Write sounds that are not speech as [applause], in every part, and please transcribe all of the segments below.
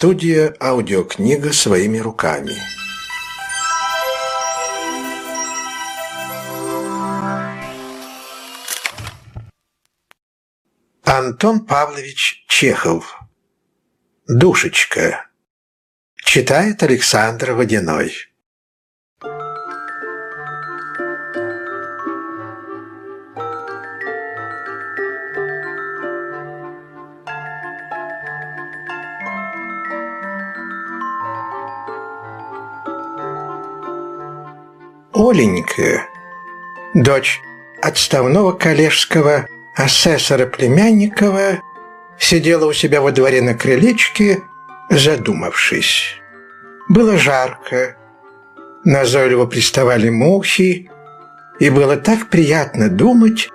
Студия «Аудиокнига своими руками». Антон Павлович Чехов. «Душечка» Читает Александр Водяной Оленька, дочь отставного коллежского асессора Племянникова, сидела у себя во дворе на крылечке, задумавшись. Было жарко, назойливо приставали мухи, и было так приятно думать,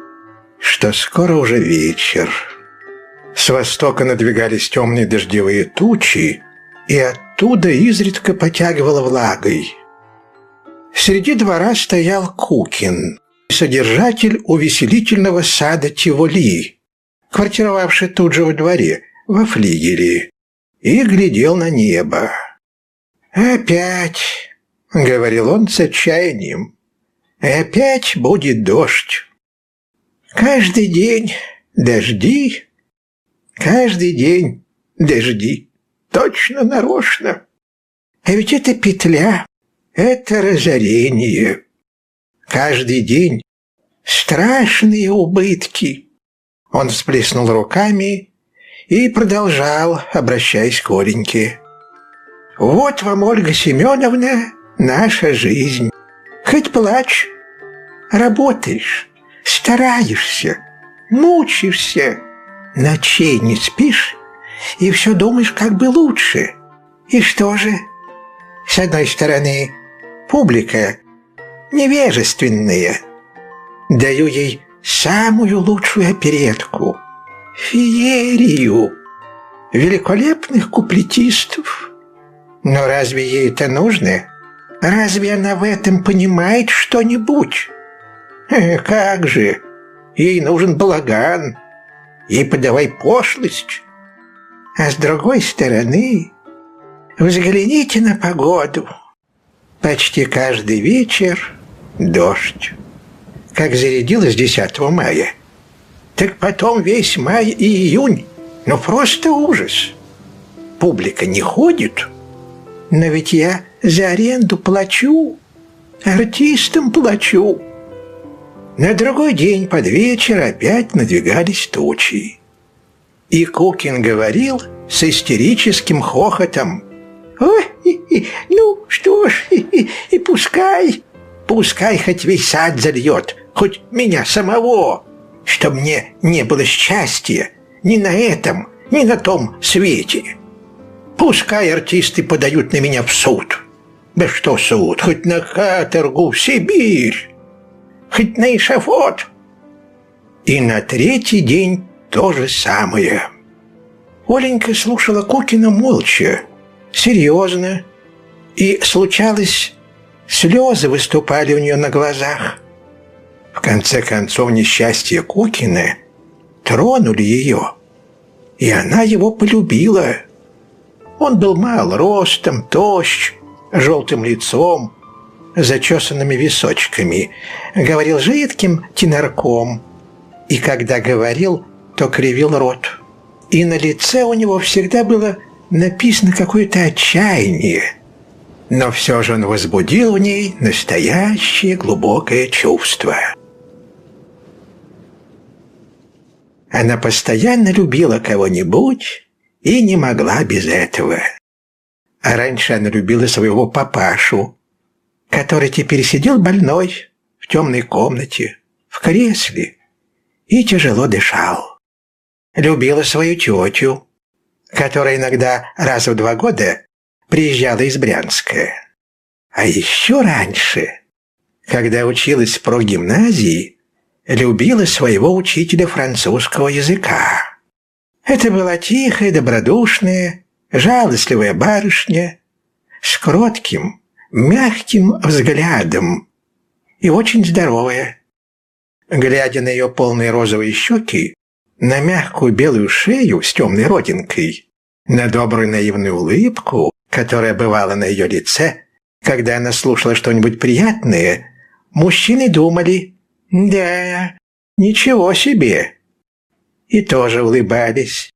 что скоро уже вечер. С востока надвигались темные дождевые тучи, и оттуда изредка потягивало влагой. Среди двора стоял Кукин, содержатель увеселительного сада Тиволи, квартировавший тут же во дворе, во флигеле, и глядел на небо. «Опять», — говорил он с отчаянием, — «опять будет дождь. Каждый день дожди, каждый день дожди, точно нарочно. А ведь это петля, это разорение. Каждый день страшные убытки. Он всплеснул руками и продолжал, обращаясь к Оленьке. «Вот вам, Ольга Семеновна, наша жизнь. Хоть плачь, работаешь, стараешься, мучишься, ночей не спишь и все думаешь, как бы лучше. И что же? С одной стороны, публика невежественная. Даю ей самую лучшую оперетку, феерию, великолепных куплетистов. Но разве ей это нужно? Разве она в этом понимает что-нибудь? Э, как же, ей нужен балаган, ей подавай пошлость. А с другой стороны, взгляните на погоду – Почти каждый вечер дождь. Как зарядилось 10 мая, так потом весь май и июнь. Ну просто ужас. Публика не ходит. Но ведь я за аренду плачу, артистам плачу. На другой день под вечер опять надвигались тучи. И Кукин говорил с истерическим хохотом – Ой, ну что ж, [laughs] и пускай, пускай хоть весь сад зальет, хоть меня самого, чтоб мне не было счастья ни на этом, ни на том свете. Пускай артисты подают на меня в суд. Да что суд, хоть на каторгу в Сибирь, хоть на эшафот. И на третий день то же самое. Оленька слушала Кукина молча, серьезно, и, случалось, слезы выступали у нее на глазах. В конце концов, несчастье Кукины тронули ее, и она его полюбила. Он был мал ростом, тощ, желтым лицом, зачесанными височками, говорил жидким тенорком, и когда говорил, то кривил рот. И на лице у него всегда было написано какое-то отчаяние, но все же он возбудил в ней настоящее глубокое чувство. Она постоянно любила кого-нибудь и не могла без этого. А раньше она любила своего папашу, который теперь сидел больной в темной комнате, в кресле, и тяжело дышал. Любила свою тетю, которая иногда раз в два года приезжала из Брянска. А еще раньше, когда училась в прогимназии, любила своего учителя французского языка. Это была тихая, добродушная, жалостливая барышня с кротким, мягким взглядом и очень здоровая. Глядя на ее полные розовые щеки, на мягкую белую шею с темной родинкой, на добрую наивную улыбку, которая бывала на ее лице, когда она слушала что-нибудь приятное, мужчины думали «Да, ничего себе!» и тоже улыбались.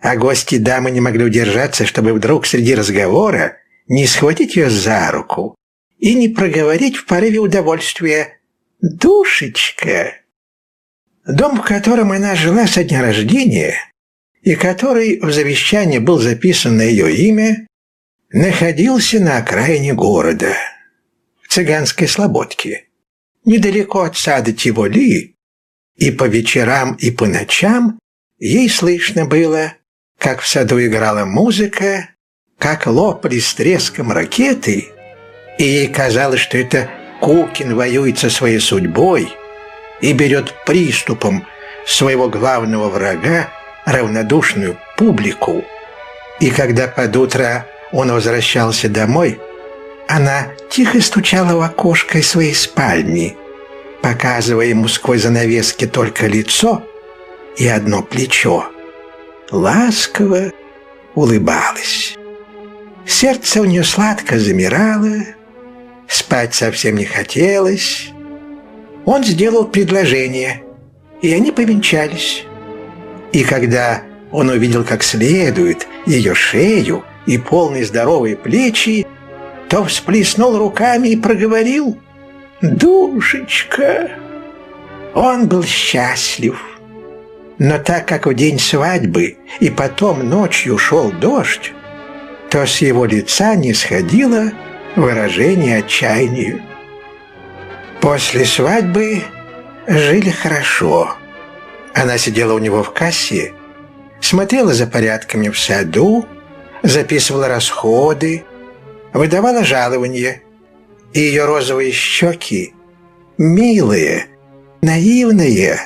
А гости дамы не могли удержаться, чтобы вдруг среди разговора не схватить ее за руку и не проговорить в порыве удовольствия «Душечка!». Дом, в котором она жила со дня рождения, и который в завещании был записан на ее имя, находился на окраине города, в цыганской слободке, недалеко от сада Тиволи, и по вечерам и по ночам ей слышно было, как в саду играла музыка, как лопали с треском ракеты, и ей казалось, что это Кукин воюет со своей судьбой и берет приступом своего главного врага равнодушную публику. И когда под утро он возвращался домой, она тихо стучала в окошко своей спальни, показывая ему сквозь занавески только лицо и одно плечо. Ласково улыбалась. Сердце у нее сладко замирало, спать совсем не хотелось. Он сделал предложение, и они повенчались. И когда он увидел как следует ее шею и полные здоровые плечи, то всплеснул руками и проговорил — «Душечка!» Он был счастлив. Но так как в день свадьбы и потом ночью шел дождь, то с его лица не сходило выражение отчаяния. После свадьбы жили хорошо. Она сидела у него в кассе, смотрела за порядками в саду, записывала расходы, выдавала жалования – и ее розовые щеки, милые, наивные,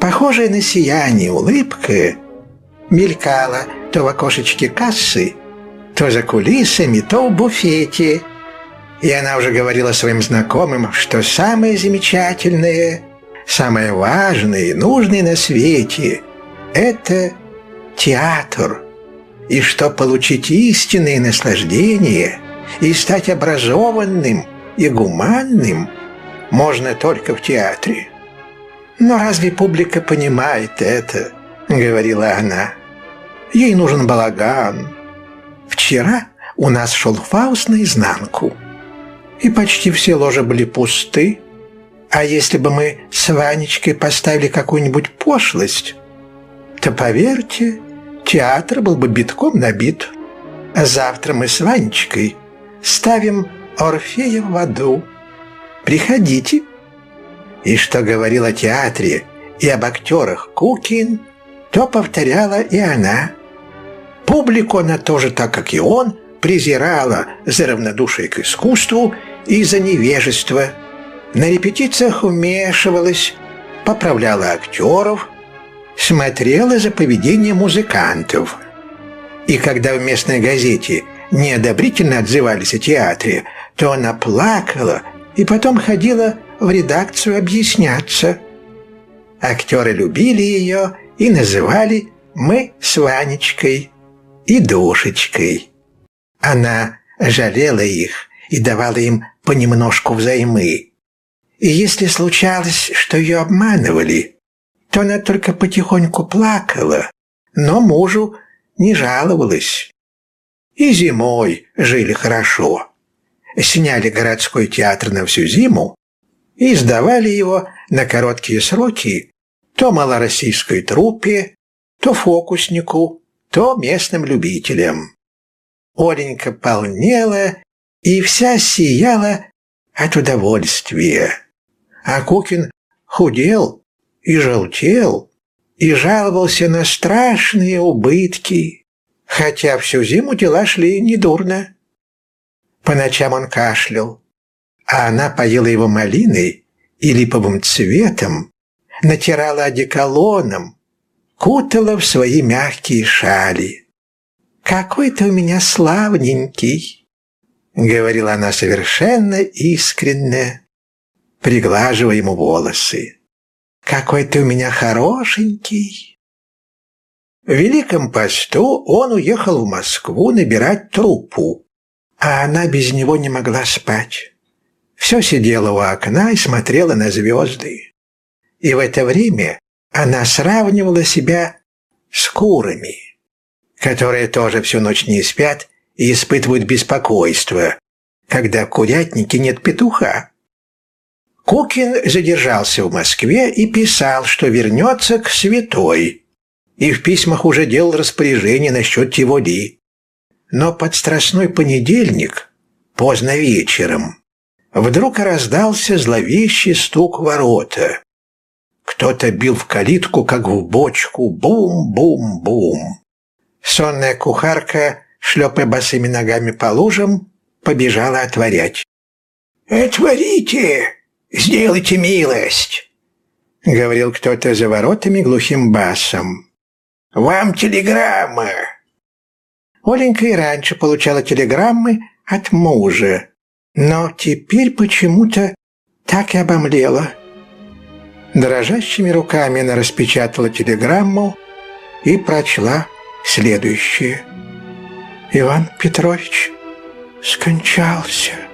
похожая на сияние улыбка, мелькала то в окошечке кассы, то за кулисами, то в буфете. И она уже говорила своим знакомым, что самое замечательное, самое важное и нужное на свете – это театр. И что получить истинное наслаждение – и стать образованным и гуманным можно только в театре. «Но разве публика понимает это?» — говорила она. «Ей нужен балаган. Вчера у нас шел Фауст наизнанку, и почти все ложи были пусты. А если бы мы с Ванечкой поставили какую-нибудь пошлость, то, поверьте, театр был бы битком набит. А завтра мы с Ванечкой – ставим Орфея в аду. Приходите». И что говорил о театре и об актерах Кукин, то повторяла и она. Публику она тоже, так как и он, презирала за равнодушие к искусству и за невежество. На репетициях вмешивалась, поправляла актеров, смотрела за поведением музыкантов. И когда в местной газете – неодобрительно отзывались о театре, то она плакала и потом ходила в редакцию объясняться. Актеры любили ее и называли «мы с Ванечкой» и «душечкой». Она жалела их и давала им понемножку взаймы. И если случалось, что ее обманывали, то она только потихоньку плакала, но мужу не жаловалась. И зимой жили хорошо. Сняли городской театр на всю зиму и сдавали его на короткие сроки то малороссийской труппе, то фокуснику, то местным любителям. Оленька полнела и вся сияла от удовольствия. А Кукин худел и желтел и жаловался на страшные убытки хотя всю зиму дела шли недурно. По ночам он кашлял, а она поела его малиной и липовым цветом, натирала одеколоном, кутала в свои мягкие шали. «Какой ты у меня славненький!» — говорила она совершенно искренне, приглаживая ему волосы. «Какой ты у меня хорошенький!» В Великом посту он уехал в Москву набирать труппу, а она без него не могла спать. Все сидела у окна и смотрела на звезды. И в это время она сравнивала себя с курами, которые тоже всю ночь не спят и испытывают беспокойство, когда в курятнике нет петуха. Кукин задержался в Москве и писал, что вернется к святой, и в письмах уже делал распоряжение насчет Тиволи. Но под страстной понедельник, поздно вечером, вдруг раздался зловещий стук ворота. Кто-то бил в калитку, как в бочку, бум-бум-бум. Сонная кухарка, шлепая босыми ногами по лужам, побежала отворять. «Отворите!» «Сделайте милость!» — говорил кто-то за воротами глухим басом. «Вам телеграмма!» Оленька и раньше получала телеграммы от мужа, но теперь почему-то так и обомлела. Дрожащими руками она распечатала телеграмму и прочла следующее. «Иван Петрович скончался»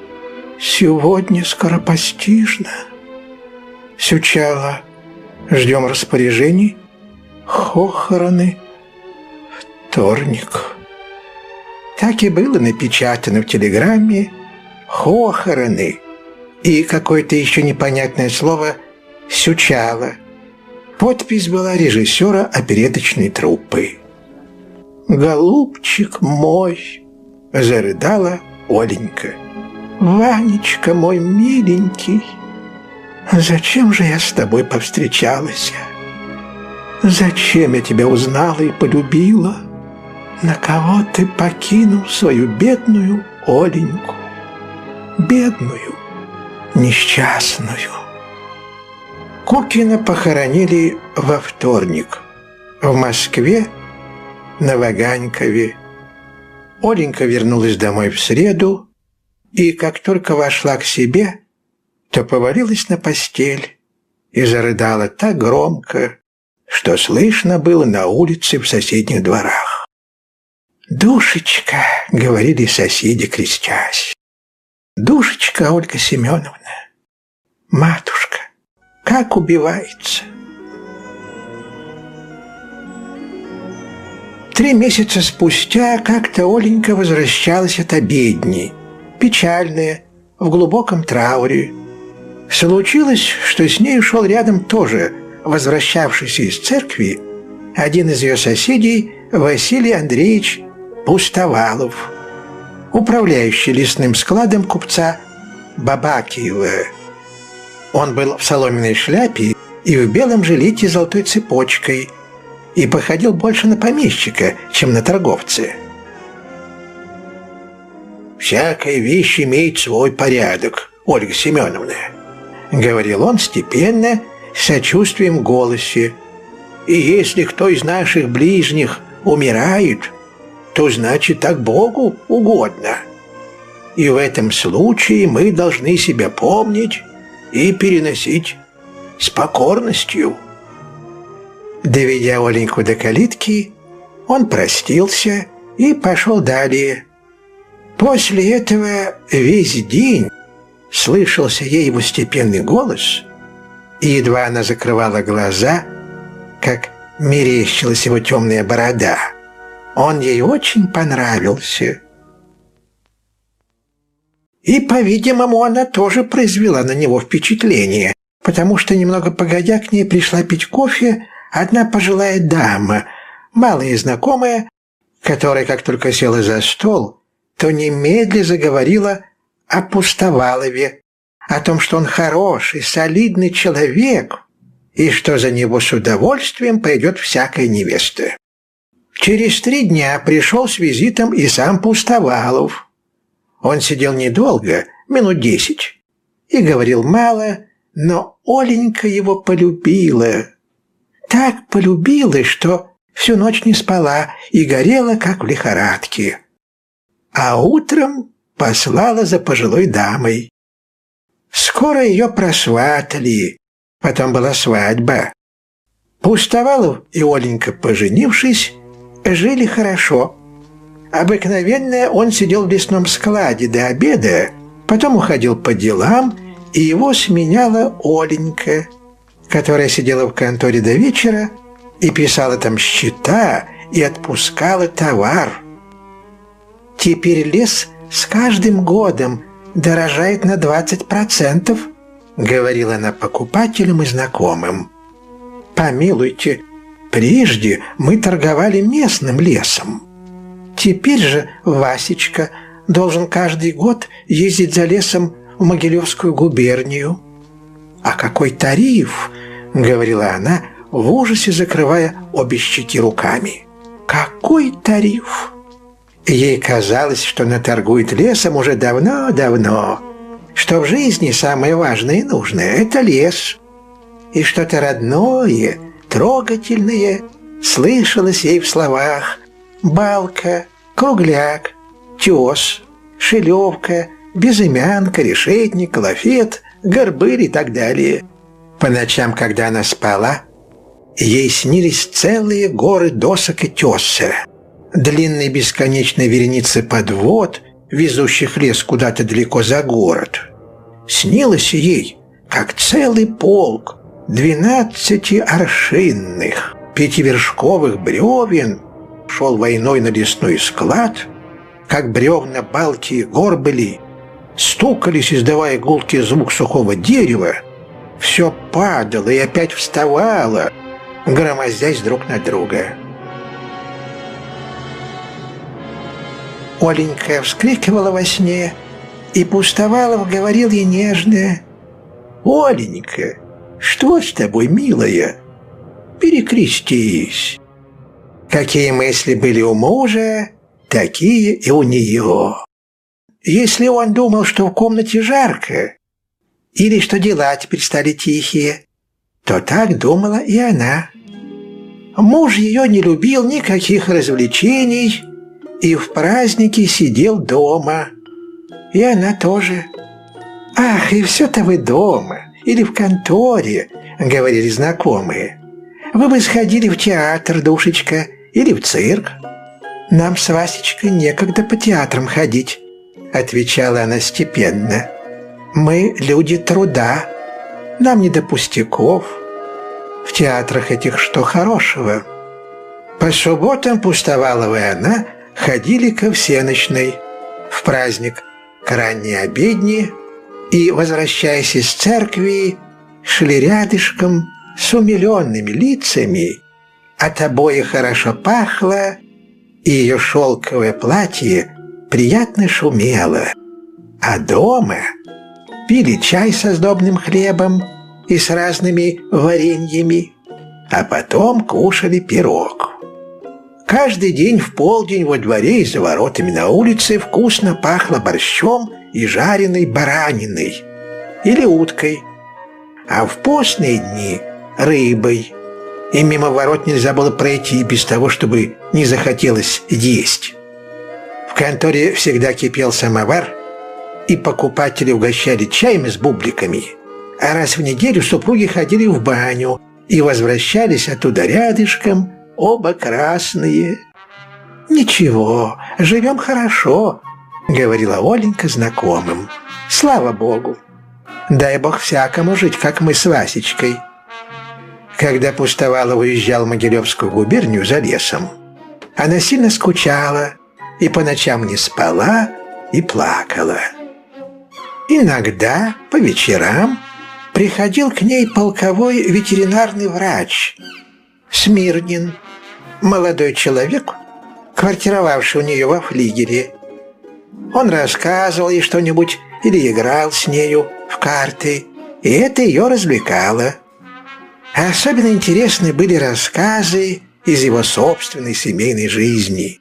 сегодня скоропостижно. Сючала, ждем распоряжений, хохороны, вторник. Так и было напечатано в телеграмме «хохороны» и какое-то еще непонятное слово «сючала». Подпись была режиссера опереточной труппы. «Голубчик мой!» – зарыдала Оленька. «Ванечка мой миленький, зачем же я с тобой повстречалась? Зачем я тебя узнала и полюбила? На кого ты покинул свою бедную Оленьку? Бедную, несчастную». Кукина похоронили во вторник в Москве на Ваганькове. Оленька вернулась домой в среду, и как только вошла к себе, то повалилась на постель и зарыдала так громко, что слышно было на улице в соседних дворах. «Душечка», — говорили соседи, крестясь, «душечка Ольга Семеновна, матушка, как убивается!» Три месяца спустя как-то Оленька возвращалась от обедни — печальная, в глубоком трауре. Случилось, что с ней шел рядом тоже возвращавшийся из церкви один из ее соседей Василий Андреевич Пустовалов, управляющий лесным складом купца Бабакиева. Он был в соломенной шляпе и в белом жилете с золотой цепочкой и походил больше на помещика, чем на торговца. «Всякая вещь имеет свой порядок, Ольга Семеновна», — говорил он степенно, с сочувствием в голосе. «И если кто из наших ближних умирает, то значит так Богу угодно. И в этом случае мы должны себя помнить и переносить с покорностью». Доведя Оленьку до калитки, он простился и пошел далее, После этого весь день слышался ей его степенный голос, и едва она закрывала глаза, как мерещилась его темная борода. Он ей очень понравился. И, по-видимому, она тоже произвела на него впечатление, потому что немного погодя к ней пришла пить кофе одна пожилая дама, малая знакомая, которая, как только села за стол, то немедля заговорила о Пустовалове, о том, что он хороший, солидный человек, и что за него с удовольствием пойдет всякая невеста. Через три дня пришел с визитом и сам Пустовалов. Он сидел недолго, минут десять, и говорил мало, но Оленька его полюбила. Так полюбила, что всю ночь не спала и горела, как в лихорадке а утром послала за пожилой дамой. Скоро ее просватали, потом была свадьба. Пустовалов и Оленька, поженившись, жили хорошо. Обыкновенно он сидел в лесном складе до обеда, потом уходил по делам, и его сменяла Оленька, которая сидела в конторе до вечера и писала там счета и отпускала товар. Теперь лес с каждым годом дорожает на 20%, говорила она покупателям и знакомым. Помилуйте, прежде мы торговали местным лесом. Теперь же Васечка должен каждый год ездить за лесом в Могилевскую губернию. «А какой тариф!» — говорила она, в ужасе закрывая обе щеки руками. «Какой тариф!» Ей казалось, что она торгует лесом уже давно-давно, что в жизни самое важное и нужное – это лес. И что-то родное, трогательное слышалось ей в словах «балка», «кругляк», «тес», «шелевка», «безымянка», «решетник», «лафет», «горбырь» и так далее. По ночам, когда она спала, ей снились целые горы досок и теса – длинной бесконечной вереницы подвод, везущих лес куда-то далеко за город. Снилось ей, как целый полк двенадцати аршинных пятивершковых бревен шел войной на лесной склад, как бревна Балтии гор были, стукались, издавая гулкий звук сухого дерева, все падало и опять вставало, громоздясь друг на друга. Оленька вскрикивала во сне, и Пустовалов говорил ей нежно, «Оленька, что с тобой, милая? Перекрестись». Какие мысли были у мужа, такие и у нее. Если он думал, что в комнате жарко, или что дела теперь стали тихие, то так думала и она. Муж ее не любил никаких развлечений, и в праздники сидел дома. И она тоже. «Ах, и все-то вы дома или в конторе», — говорили знакомые. «Вы бы сходили в театр, душечка, или в цирк». «Нам с Васечкой некогда по театрам ходить», — отвечала она степенно. «Мы люди труда, нам не до пустяков. В театрах этих что хорошего?» По субботам Пустовалова она ходили ко всеночной в праздник к ранней обедне и, возвращаясь из церкви, шли рядышком с умиленными лицами. От обоих хорошо пахло, и ее шелковое платье приятно шумело. А дома пили чай со сдобным хлебом и с разными вареньями, а потом кушали пирог. Каждый день в полдень во дворе и за воротами на улице вкусно пахло борщом и жареной бараниной или уткой, а в постные дни – рыбой. И мимо ворот нельзя было пройти без того, чтобы не захотелось есть. В конторе всегда кипел самовар, и покупатели угощали чаем с бубликами, а раз в неделю супруги ходили в баню и возвращались оттуда рядышком – оба красные». «Ничего, живем хорошо», — говорила Оленька знакомым. «Слава Богу! Дай Бог всякому жить, как мы с Васечкой». Когда Пустовалов уезжал в Могилевскую губернию за лесом, она сильно скучала и по ночам не спала и плакала. Иногда, по вечерам, приходил к ней полковой ветеринарный врач Смирнин, молодой человек, квартировавший у нее во флигеле. Он рассказывал ей что-нибудь или играл с нею в карты, и это ее развлекало. Особенно интересны были рассказы из его собственной семейной жизни.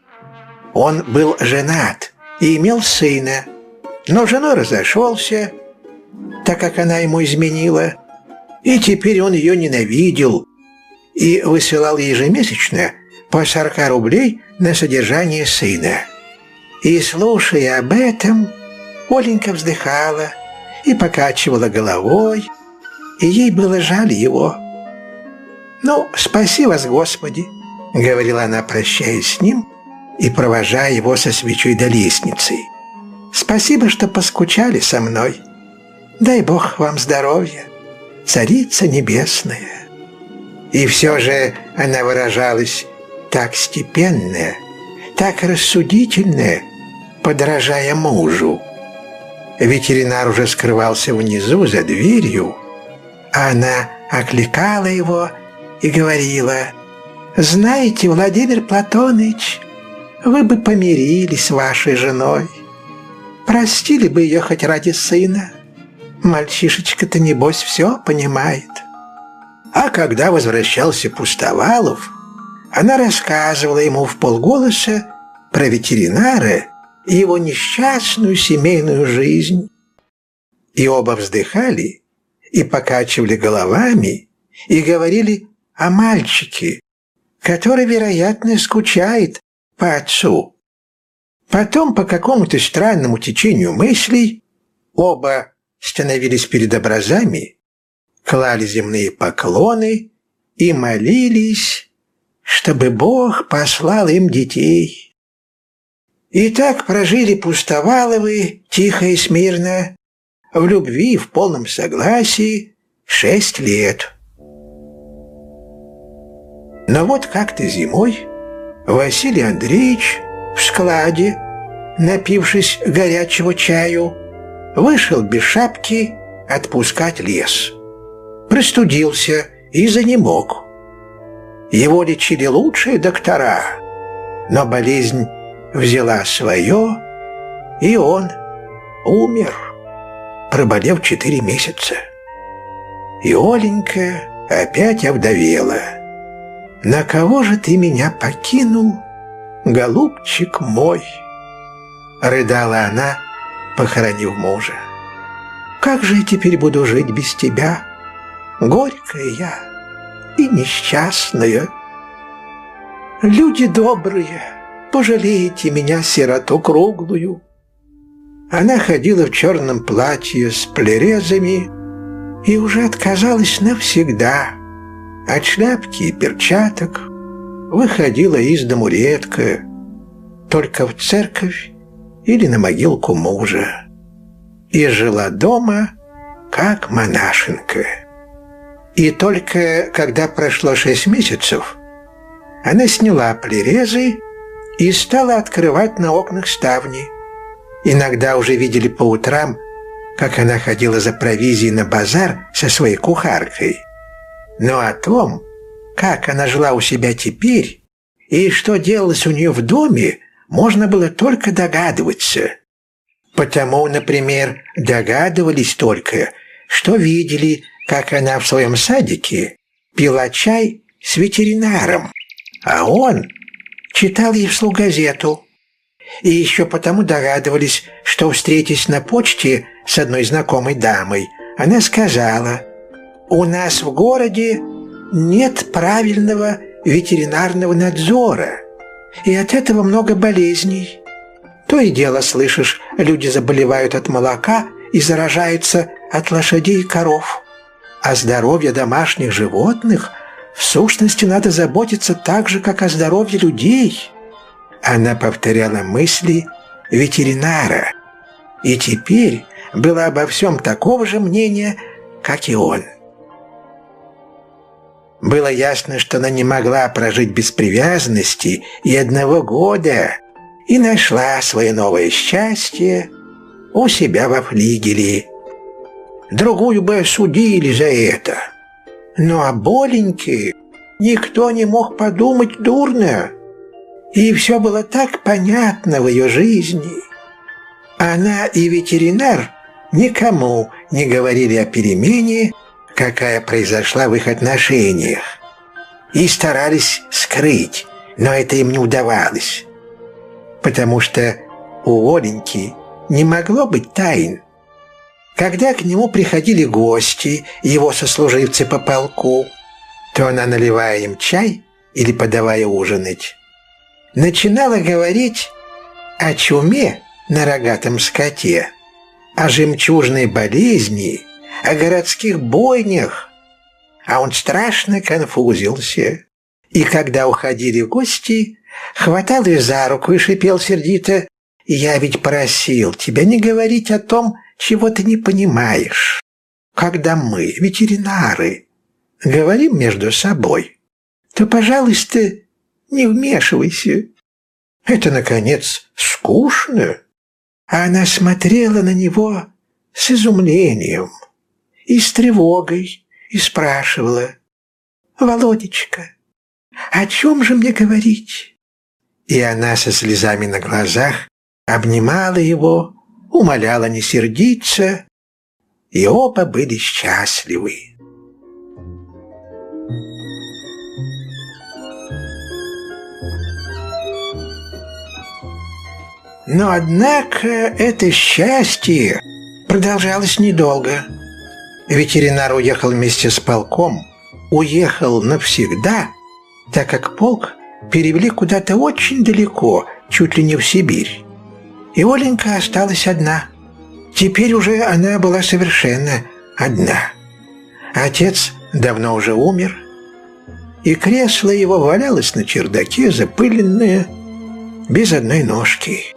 Он был женат и имел сына, но женой разошелся, так как она ему изменила, и теперь он ее ненавидел и высылал ежемесячно по 40 рублей на содержание сына. И, слушая об этом, Оленька вздыхала и покачивала головой, и ей было жаль его. «Ну, спаси вас, Господи!» — говорила она, прощаясь с ним и провожая его со свечой до лестницы. «Спасибо, что поскучали со мной. Дай Бог вам здоровья, Царица Небесная». И все же она выражалась так степенная, так рассудительная, подражая мужу. Ветеринар уже скрывался внизу за дверью, а она окликала его и говорила — знаете, Владимир Платоныч, вы бы помирились с вашей женой. Простили бы ее хоть ради сына. Мальчишечка-то, небось, все понимает. А когда возвращался Пустовалов, она рассказывала ему в полголоса про ветеринара и его несчастную семейную жизнь. И оба вздыхали и покачивали головами и говорили о мальчике, который, вероятно, скучает по отцу. Потом, по какому-то странному течению мыслей, оба становились перед образами, клали земные поклоны и молились, чтобы Бог послал им детей. И так прожили Пустоваловы тихо и смирно, в любви, в полном согласии, шесть лет. Но вот как-то зимой Василий Андреевич в складе, напившись горячего чаю, вышел без шапки отпускать лес. Простудился и занемог. Его лечили лучшие доктора, но болезнь взяла свое, и он умер, проболев четыре месяца. И Оленька опять овдовела. «На кого же ты меня покинул, голубчик мой?» Рыдала она, похоронив мужа. «Как же я теперь буду жить без тебя? Горькая я и несчастная. Люди добрые, пожалейте меня, сироту круглую». Она ходила в черном платье с плерезами и уже отказалась навсегда – от шляпки и перчаток выходила из дому редко, только в церковь или на могилку мужа. И жила дома, как монашенка. И только когда прошло шесть месяцев, она сняла плерезы и стала открывать на окнах ставни. Иногда уже видели по утрам, как она ходила за провизией на базар со своей кухаркой – но о том, как она жила у себя теперь и что делалось у нее в доме, можно было только догадываться. Потому, например, догадывались только, что видели, как она в своем садике пила чай с ветеринаром, а он читал ей вслух газету. И еще потому догадывались, что, встретясь на почте с одной знакомой дамой, она сказала – у нас в городе нет правильного ветеринарного надзора, и от этого много болезней. То и дело слышишь, люди заболевают от молока и заражаются от лошадей и коров. О здоровье домашних животных в сущности надо заботиться так же, как о здоровье людей. Она повторяла мысли ветеринара и теперь была обо всем такого же мнения, как и он. Было ясно, что она не могла прожить без привязанности и одного года, и нашла свое новое счастье у себя во флигеле. Другую бы осудили за это. Но о Боленьке никто не мог подумать дурно. И все было так понятно в ее жизни. Она и ветеринар никому не говорили о перемене, какая произошла в их отношениях, и старались скрыть, но это им не удавалось, потому что у Оленьки не могло быть тайн. Когда к нему приходили гости, его сослуживцы по полку, то она, наливая им чай или подавая ужинать, начинала говорить о чуме на рогатом скоте, о жемчужной болезни – о городских бойнях, а он страшно конфузился И когда уходили гости, хватал их за руку и шипел сердито, «Я ведь просил тебя не говорить о том, чего ты не понимаешь. Когда мы, ветеринары, говорим между собой, то, пожалуйста, не вмешивайся. Это, наконец, скучно». Она смотрела на него с изумлением и с тревогой и спрашивала, «Володечка, о чем же мне говорить?» И она со слезами на глазах обнимала его, умоляла не сердиться, и оба были счастливы. Но, однако, это счастье продолжалось недолго. Ветеринар уехал вместе с полком, уехал навсегда, так как полк перевели куда-то очень далеко, чуть ли не в Сибирь. И Оленька осталась одна. Теперь уже она была совершенно одна. Отец давно уже умер, и кресло его валялось на чердаке, запыленное, без одной ножки.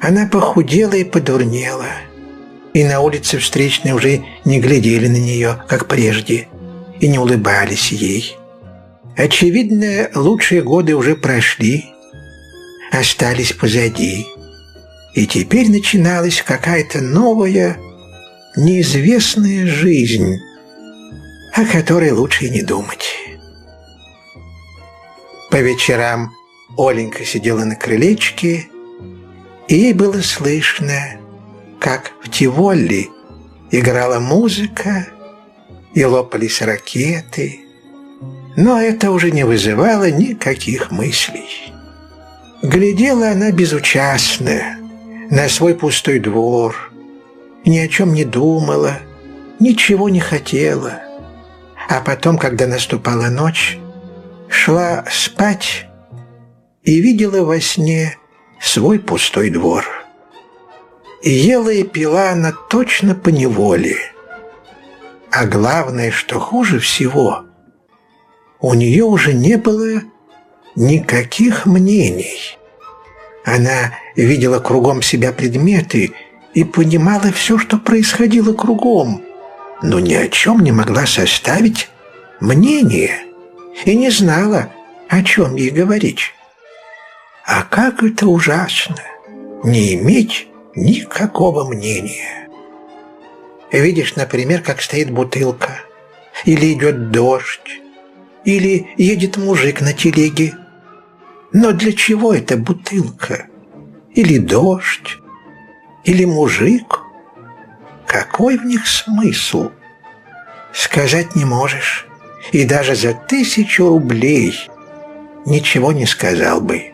Она похудела и подурнела, и на улице встречные уже не глядели на нее, как прежде, и не улыбались ей. Очевидно, лучшие годы уже прошли, остались позади, и теперь начиналась какая-то новая, неизвестная жизнь, о которой лучше и не думать. По вечерам Оленька сидела на крылечке и ей было слышно, как в Тиволли играла музыка и лопались ракеты, но это уже не вызывало никаких мыслей. Глядела она безучастно на свой пустой двор, ни о чем не думала, ничего не хотела. А потом, когда наступала ночь, шла спать и видела во сне свой пустой двор. И ела и пила она точно по неволе. А главное, что хуже всего, у нее уже не было никаких мнений. Она видела кругом себя предметы и понимала все, что происходило кругом, но ни о чем не могла составить мнение и не знала, о чем ей говорить. А как это ужасно не иметь никакого мнения. Видишь, например, как стоит бутылка, или идет дождь, или едет мужик на телеге. Но для чего эта бутылка? Или дождь? Или мужик? Какой в них смысл? Сказать не можешь. И даже за тысячу рублей ничего не сказал бы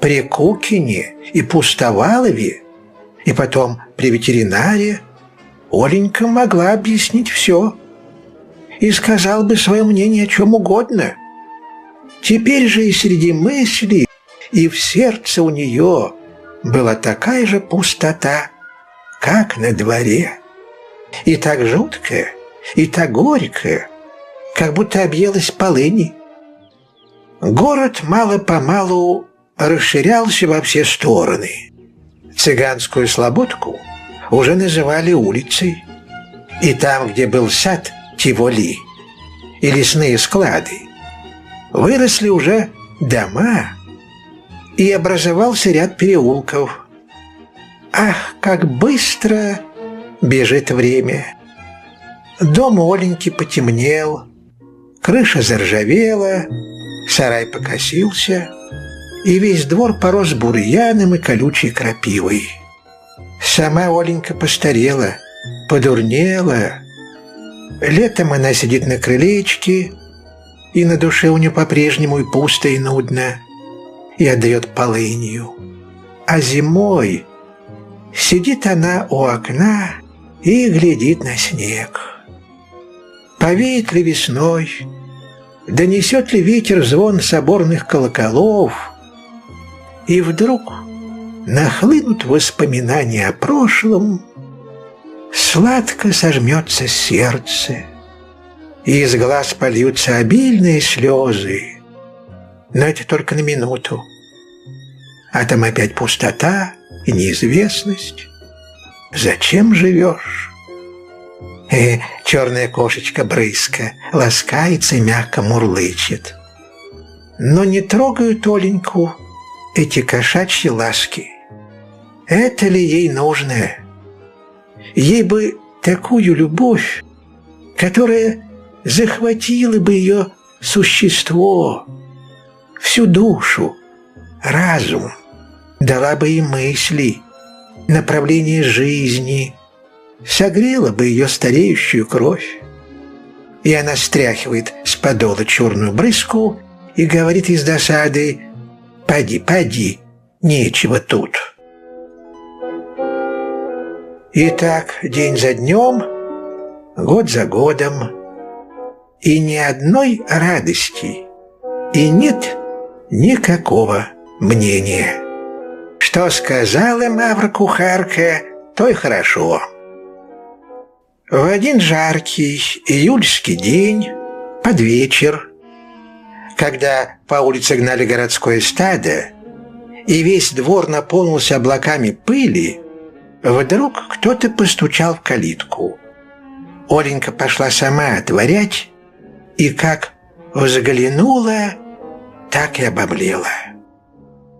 при Кукине и Пустовалове, и потом при ветеринаре, Оленька могла объяснить все и сказал бы свое мнение о чем угодно. Теперь же и среди мыслей, и в сердце у нее была такая же пустота, как на дворе. И так жуткая, и так горькая, как будто объелась полыни. Город мало-помалу расширялся во все стороны. Цыганскую слободку уже называли улицей, и там, где был сад Тиволи и лесные склады, выросли уже дома, и образовался ряд переулков. Ах, как быстро бежит время! Дом Оленьки потемнел, крыша заржавела, сарай покосился — и весь двор порос бурьяном и колючей крапивой. Сама Оленька постарела, подурнела. Летом она сидит на крылечке, и на душе у нее по-прежнему и пусто, и нудно, и отдает полынью. А зимой сидит она у окна и глядит на снег. Повеет ли весной, донесет ли ветер звон соборных колоколов — и вдруг нахлынут воспоминания о прошлом, сладко сожмется сердце, и из глаз польются обильные слезы. Но это только на минуту. А там опять пустота и неизвестность. Зачем живешь? Э, черная кошечка брызка ласкается и мягко мурлычет. Но не трогают Оленьку эти кошачьи ласки. Это ли ей нужно? Ей бы такую любовь, которая захватила бы ее существо, всю душу, разум, дала бы ей мысли, направление жизни, согрела бы ее стареющую кровь. И она стряхивает с подола черную брызку и говорит из досады «Поди, поди, нечего тут». И так день за днем, год за годом, и ни одной радости, и нет никакого мнения. Что сказала Мавра-кухарка, то и хорошо. В один жаркий июльский день, под вечер, когда по улице гнали городское стадо, и весь двор наполнился облаками пыли, вдруг кто-то постучал в калитку. Оленька пошла сама отворять, и как взглянула, так и обомлела.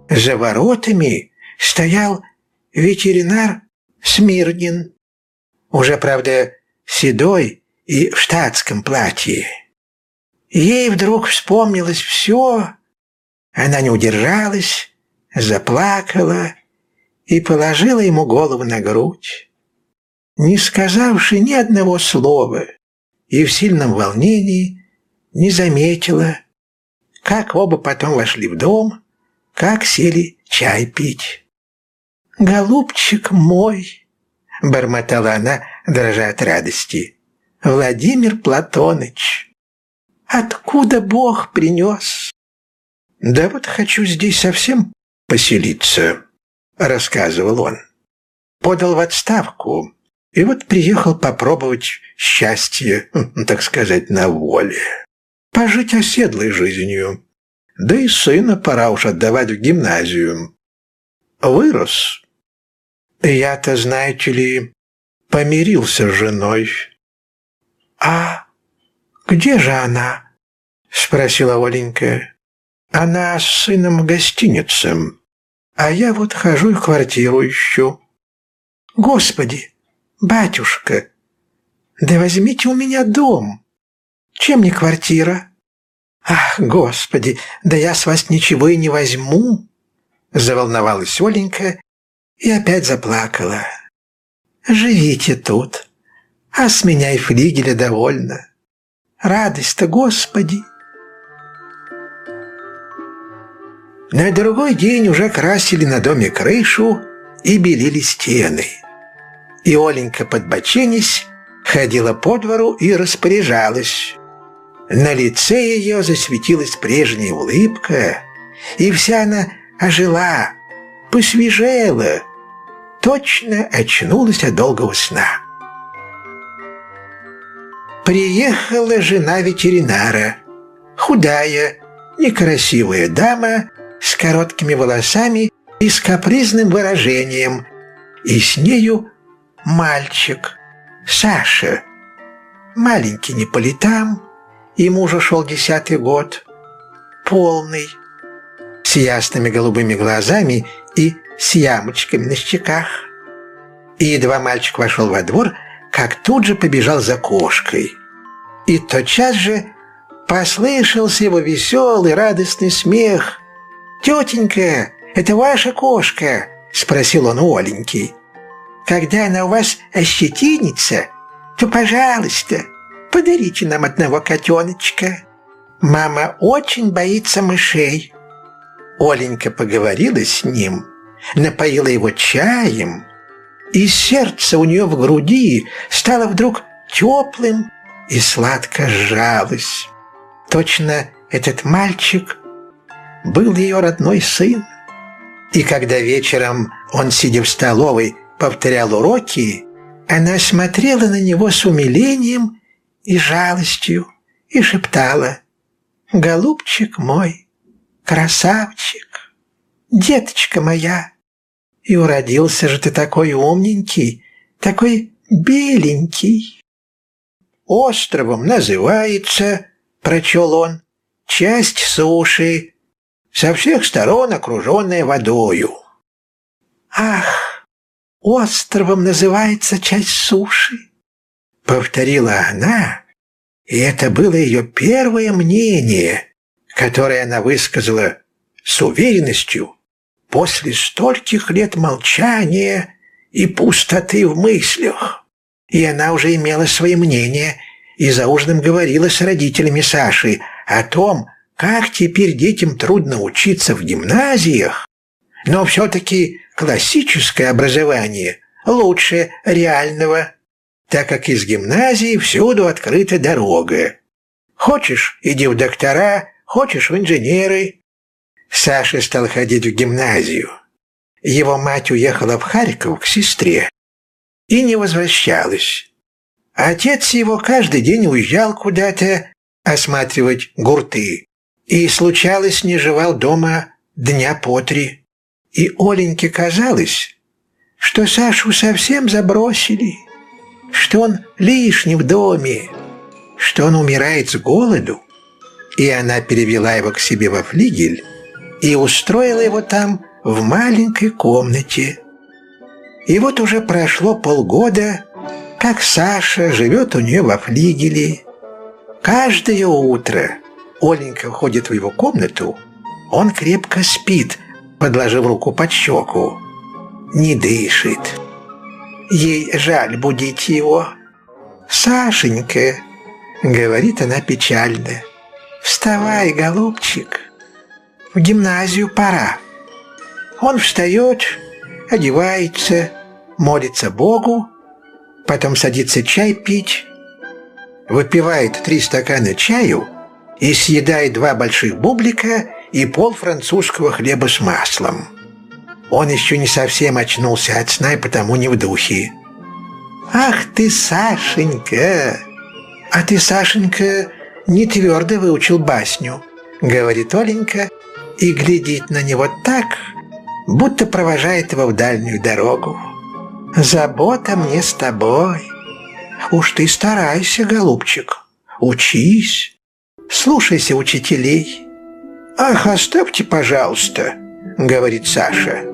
За воротами стоял ветеринар Смирнин, уже, правда, седой и в штатском платье. Ей вдруг вспомнилось все, она не удержалась, заплакала и положила ему голову на грудь. Не сказавши ни одного слова и в сильном волнении, не заметила, как оба потом вошли в дом, как сели чай пить. «Голубчик мой!» — бормотала она, дрожа от радости. «Владимир Платоныч, откуда Бог принес?» «Да вот хочу здесь совсем поселиться», — рассказывал он. Подал в отставку, и вот приехал попробовать счастье, [laughs] так сказать, на воле. Пожить оседлой жизнью. Да и сына пора уж отдавать в гимназию. Вырос, я-то, знаете ли, помирился с женой. «А где же она?» — спросила Оленька. «Она с сыном в гостинице, а я вот хожу и квартиру ищу». «Господи, батюшка, да возьмите у меня дом. Чем не квартира?» «Ах, господи, да я с вас ничего и не возьму!» Заволновалась Оленька и опять заплакала. «Живите тут, а с меня и флигеля довольно. Радость-то, Господи!» На другой день уже красили на доме крышу и белили стены. И Оленька, подбоченясь, ходила по двору и распоряжалась. На лице ее засветилась прежняя улыбка, и вся она ожила, посвежела, точно очнулась от долгого сна. Приехала жена ветеринара, худая, некрасивая дама с короткими волосами и с капризным выражением, и с нею мальчик, Саша, маленький не по летам, ему уже шел десятый год, полный, с ясными голубыми глазами и с ямочками на щеках. И едва мальчик вошел во двор, как тут же побежал за кошкой. И тотчас же послышался его веселый радостный смех. «Тетенька, это ваша кошка?» – спросил он у Оленьки. «Когда она у вас ощетинится, то, пожалуйста, подарите нам одного котеночка. Мама очень боится мышей». Оленька поговорила с ним – напоила его чаем, и сердце у нее в груди стало вдруг теплым и сладко сжалось. Точно этот мальчик был ее родной сын. И когда вечером он, сидя в столовой, повторял уроки, она смотрела на него с умилением и жалостью и шептала «Голубчик мой, красавчик, деточка моя, и уродился же ты такой умненький, такой беленький». «Островом называется, — прочел он, — часть суши, со всех сторон окруженная водою». «Ах, островом называется часть суши!» Повторила она, и это было ее первое мнение, которое она высказала с уверенностью после стольких лет молчания и пустоты в мыслях. И она уже имела свои мнения и за ужином говорила с родителями Саши о том, как теперь детям трудно учиться в гимназиях, но все-таки классическое образование лучше реального так как из гимназии всюду открыта дорога. Хочешь – иди в доктора, хочешь – в инженеры. Саша стал ходить в гимназию. Его мать уехала в Харьков к сестре и не возвращалась. Отец его каждый день уезжал куда-то осматривать гурты и, случалось, не жевал дома дня по три. И Оленьке казалось, что Сашу совсем забросили – что он лишний в доме, что он умирает с голоду. И она перевела его к себе во флигель и устроила его там в маленькой комнате. И вот уже прошло полгода, как Саша живет у нее во флигеле. Каждое утро Оленька входит в его комнату, он крепко спит, подложив руку под щеку. Не дышит. Ей жаль будить его. «Сашенька», — говорит она печально, — «вставай, голубчик, в гимназию пора». Он встает, одевается, молится Богу, потом садится чай пить, выпивает три стакана чаю и съедает два больших бублика и пол французского хлеба с маслом. Он еще не совсем очнулся от сна и потому не в духе. «Ах ты, Сашенька! А ты, Сашенька, не твердо выучил басню», — говорит Оленька и глядит на него так, будто провожает его в дальнюю дорогу. «Забота мне с тобой. Уж ты старайся, голубчик, учись, слушайся учителей». «Ах, оставьте, пожалуйста», — говорит Саша.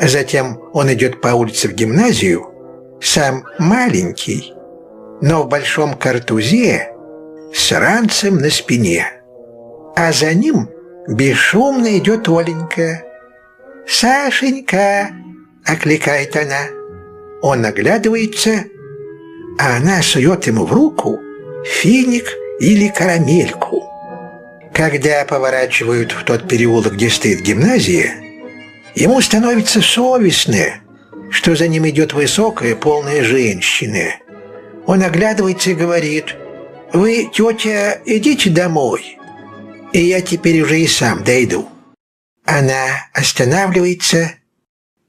Затем он идет по улице в гимназию, сам маленький, но в большом картузе с ранцем на спине. А за ним бесшумно идет Оленька. «Сашенька!» — окликает она. Он оглядывается, а она сует ему в руку финик или карамельку. Когда поворачивают в тот переулок, где стоит гимназия, Ему становится совестно, что за ним идет высокая, полная женщина. Он оглядывается и говорит, «Вы, тетя, идите домой, и я теперь уже и сам дойду». Она останавливается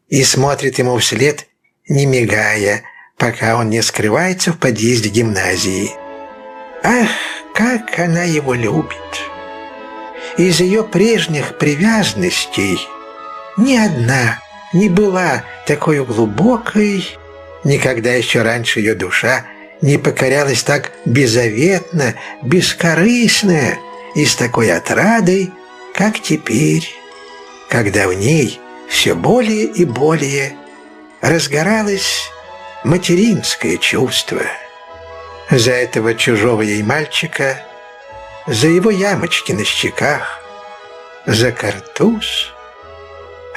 и смотрит ему вслед, не мигая, пока он не скрывается в подъезде гимназии. Ах, как она его любит! Из ее прежних привязанностей – ни одна не была такой глубокой, никогда еще раньше ее душа не покорялась так беззаветно, бескорыстно и с такой отрадой, как теперь, когда в ней все более и более разгоралось материнское чувство. За этого чужого ей мальчика, за его ямочки на щеках, за картуз —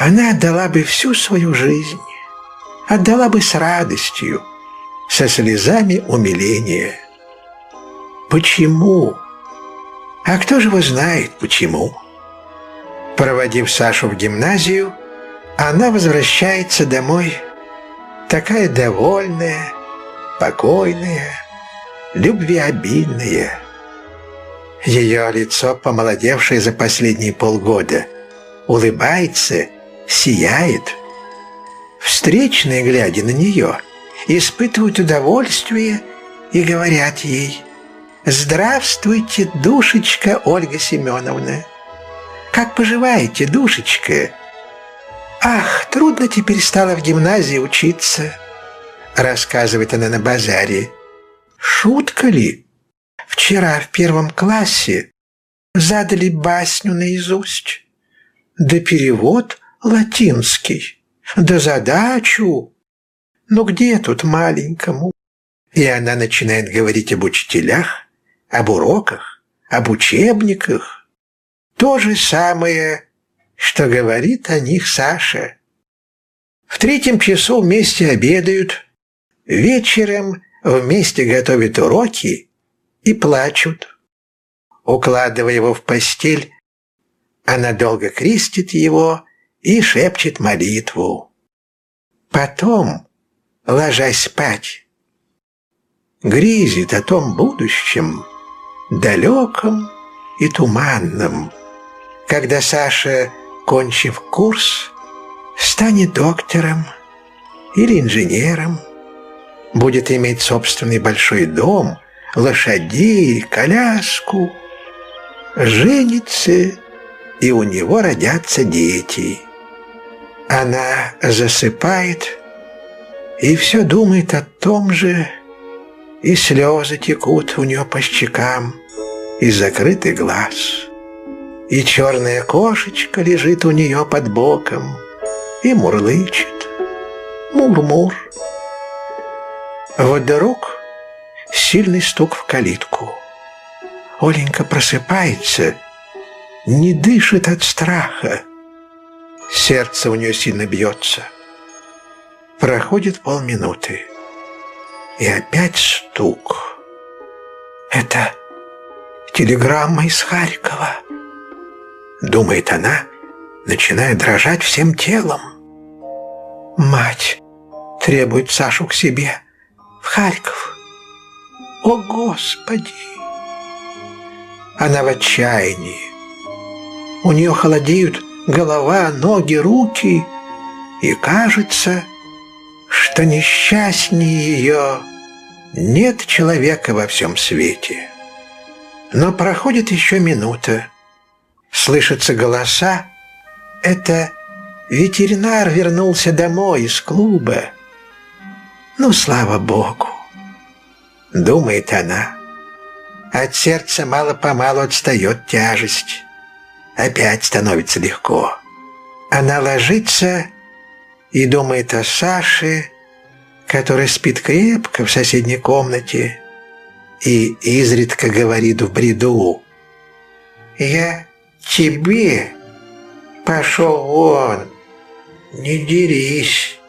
она отдала бы всю свою жизнь, отдала бы с радостью, со слезами умиления. Почему? А кто же его знает, почему? Проводив Сашу в гимназию, она возвращается домой, такая довольная, покойная, любвеобильная. Ее лицо, помолодевшее за последние полгода, улыбается сияет. Встречные, глядя на нее, испытывают удовольствие и говорят ей Здравствуйте, душечка Ольга Семеновна. Как поживаете, душечка? Ах, трудно теперь стало в гимназии учиться, рассказывает она на базаре. Шутка ли? Вчера в первом классе задали басню наизусть. Да перевод латинский, да задачу. Ну где тут маленькому? И она начинает говорить об учителях, об уроках, об учебниках. То же самое, что говорит о них Саша. В третьем часу вместе обедают, вечером вместе готовят уроки и плачут. Укладывая его в постель, она долго крестит его и шепчет молитву. Потом, ложась спать, грезит о том будущем, далеком и туманном, когда Саша, кончив курс, станет доктором или инженером, будет иметь собственный большой дом, лошадей, коляску, женится, и у него родятся дети. Она засыпает и все думает о том же, и слезы текут у нее по щекам из закрытых глаз. И черная кошечка лежит у нее под боком и мурлычет. Мур-мур. Вдруг сильный стук в калитку. Оленька просыпается, не дышит от страха. Сердце у нее сильно бьется. Проходит полминуты. И опять стук. Это телеграмма из Харькова. Думает она, начиная дрожать всем телом. Мать требует Сашу к себе в Харьков. О, Господи! Она в отчаянии. У нее холодеют голова, ноги, руки, и кажется, что несчастнее ее нет человека во всем свете. Но проходит еще минута. Слышатся голоса. Это ветеринар вернулся домой из клуба. Ну, слава Богу, думает она. От сердца мало-помалу отстает тяжесть. Опять становится легко. Она ложится и думает о Саше, который спит крепко в соседней комнате и изредка говорит в бреду «Я тебе пошел вон, не дерись».